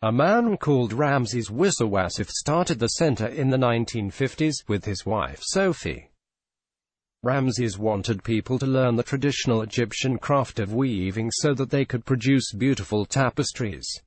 A man called Ramses Wissa Wassef started the center in the 1950s with his wife Sophie. Ramses wanted people to learn the traditional Egyptian craft of weaving so that they could produce beautiful tapestries.